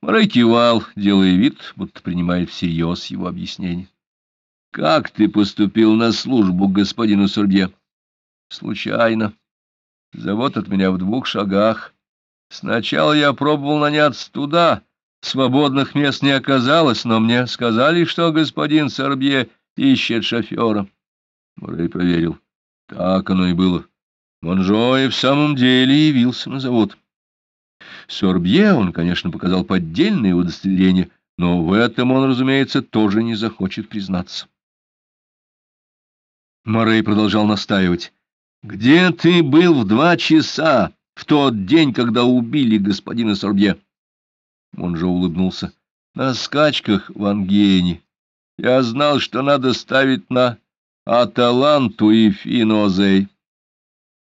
Морей кивал, делая вид, будто принимает всерьез его объяснение. — Как ты поступил на службу к господину Сурбье? — Случайно. Завод от меня в двух шагах. Сначала я пробовал наняться туда, свободных мест не оказалось, но мне сказали, что господин Сорбье ищет шофера. Мурей проверил. Так оно и было. Монжо и в самом деле явился на завод. Сорбье он, конечно, показал поддельное удостоверение, но в этом он, разумеется, тоже не захочет признаться. Морей продолжал настаивать. «Где ты был в два часа, в тот день, когда убили господина Сорбье?» Монжо улыбнулся. «На скачках в Ангене. Я знал, что надо ставить на Аталанту и Финозей».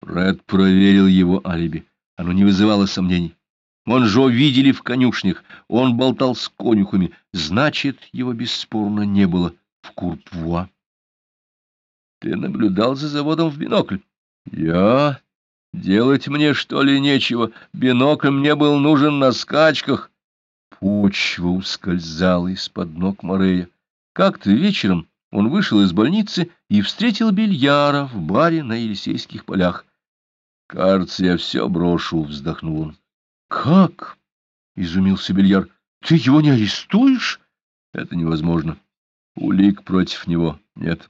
Ред проверил его алиби. Оно не вызывало сомнений. Монжо видели в конюшнях, он болтал с конюхами, значит, его бесспорно не было в Курпвуа. Ты наблюдал за заводом в бинокль? Я? Делать мне, что ли, нечего? Бинокль мне был нужен на скачках. Почва ускользала из-под ног Морея. Как-то вечером он вышел из больницы и встретил Бельяра в баре на Елисейских полях. «Кажется, я все брошу», — вздохнул он. «Как?» — изумился Бельяр. «Ты его не арестуешь?» «Это невозможно. Улик против него нет.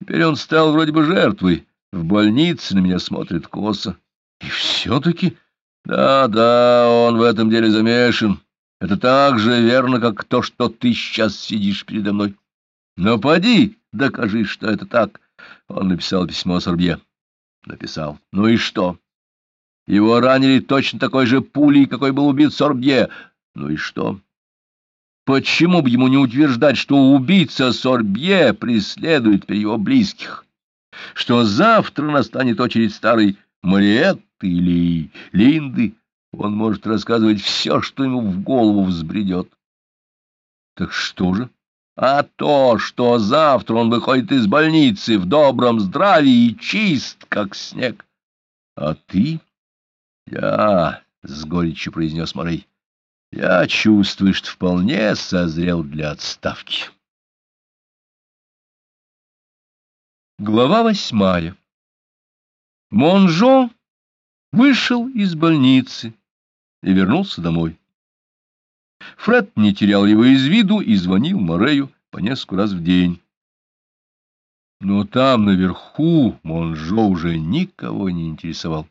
Теперь он стал вроде бы жертвой. В больнице на меня смотрит косо. И все-таки... Да-да, он в этом деле замешан. Это так же верно, как то, что ты сейчас сидишь передо мной. Но поди, докажи, что это так. Он написал письмо Сорбье. Написал. Ну и что? Его ранили точно такой же пулей, какой был убит Сорбье. Ну и что? Почему бы ему не утверждать, что убийца Сорбье преследует его близких? Что завтра настанет очередь старой Мариетты или Линды? Он может рассказывать все, что ему в голову взбредет. Так что же? А то, что завтра он выходит из больницы в добром здравии и чист, как снег. А ты? Я, — с горечью произнес Морей, — я чувствую, что вполне созрел для отставки. Глава восьмая Монжо вышел из больницы и вернулся домой. Фред не терял его из виду и звонил Морею по несколько раз в день. Но там, наверху, Монжо уже никого не интересовал.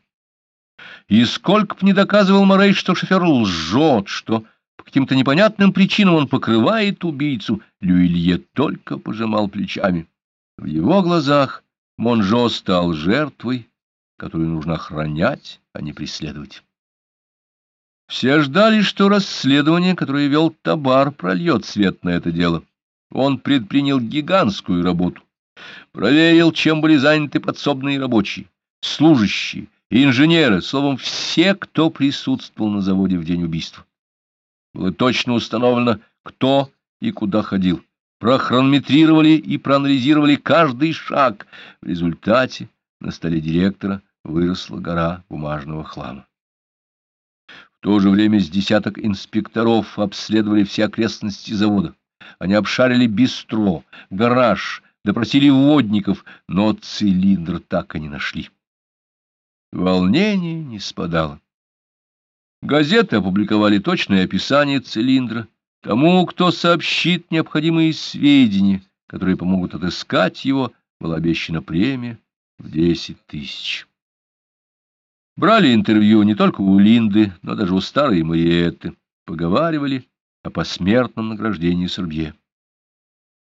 И сколько б не доказывал Морей, что шофер лжет, что по каким-то непонятным причинам он покрывает убийцу, Люилье только пожимал плечами. В его глазах Монжо стал жертвой, которую нужно охранять, а не преследовать. Все ждали, что расследование, которое вел Табар, прольет свет на это дело. Он предпринял гигантскую работу. Проверил, чем были заняты подсобные рабочие, служащие, инженеры, словом, все, кто присутствовал на заводе в день убийства. Было точно установлено, кто и куда ходил. Прохронометрировали и проанализировали каждый шаг. В результате на столе директора выросла гора бумажного хлама. То же время с десяток инспекторов обследовали все окрестности завода. Они обшарили бистро, гараж, допросили водников, но цилиндр так и не нашли. Волнение не спадало. Газеты опубликовали точное описание цилиндра. Тому, кто сообщит необходимые сведения, которые помогут отыскать его, была обещана премия в десять тысяч. Брали интервью не только у Линды, но даже у старой Мариетты. Поговаривали о посмертном награждении Сорбье.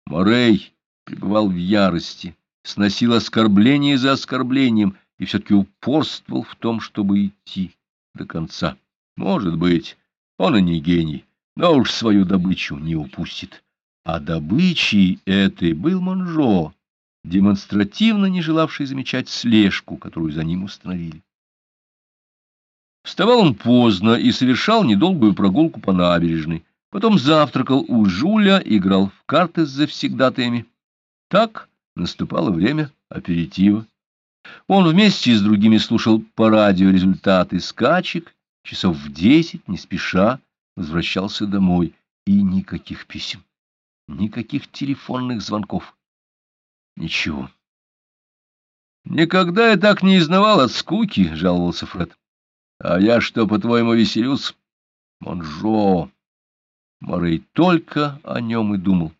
Морей пребывал в ярости, сносил оскорбление за оскорблением и все-таки упорствовал в том, чтобы идти до конца. Может быть, он и не гений, но уж свою добычу не упустит. А добычей этой был Монжо, демонстративно не желавший замечать слежку, которую за ним установили. Вставал он поздно и совершал недолгую прогулку по набережной. Потом завтракал у Жуля, играл в карты с завсегдатаями. Так наступало время аперитива. Он вместе с другими слушал по радио результаты скачек, часов в десять, не спеша, возвращался домой, и никаких писем, никаких телефонных звонков. Ничего. «Никогда я так не изнавал от скуки», — жаловался Фред. «А я что, по-твоему, веселюсь?» «Монжо!» Морей только о нем и думал.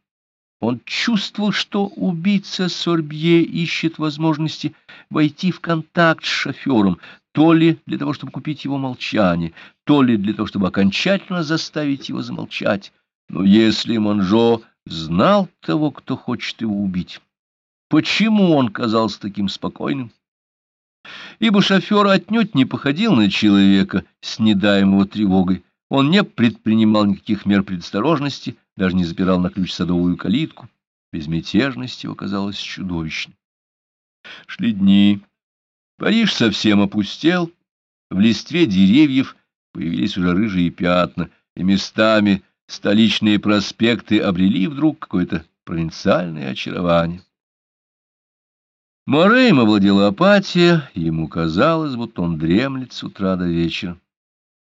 Он чувствовал, что убийца Сорбье ищет возможности войти в контакт с шофером, то ли для того, чтобы купить его молчание, то ли для того, чтобы окончательно заставить его замолчать. Но если Монжо знал того, кто хочет его убить, почему он казался таким спокойным? Ибо шофер отнюдь не походил на человека с недаемого тревогой. Он не предпринимал никаких мер предосторожности, даже не запирал на ключ садовую калитку. Безмятежность его казалась чудовищной. Шли дни. Париж совсем опустел. В листве деревьев появились уже рыжие пятна, и местами столичные проспекты обрели вдруг какое-то провинциальное очарование. Морейм овладела апатия, ему казалось, будто он дремлет с утра до вечера.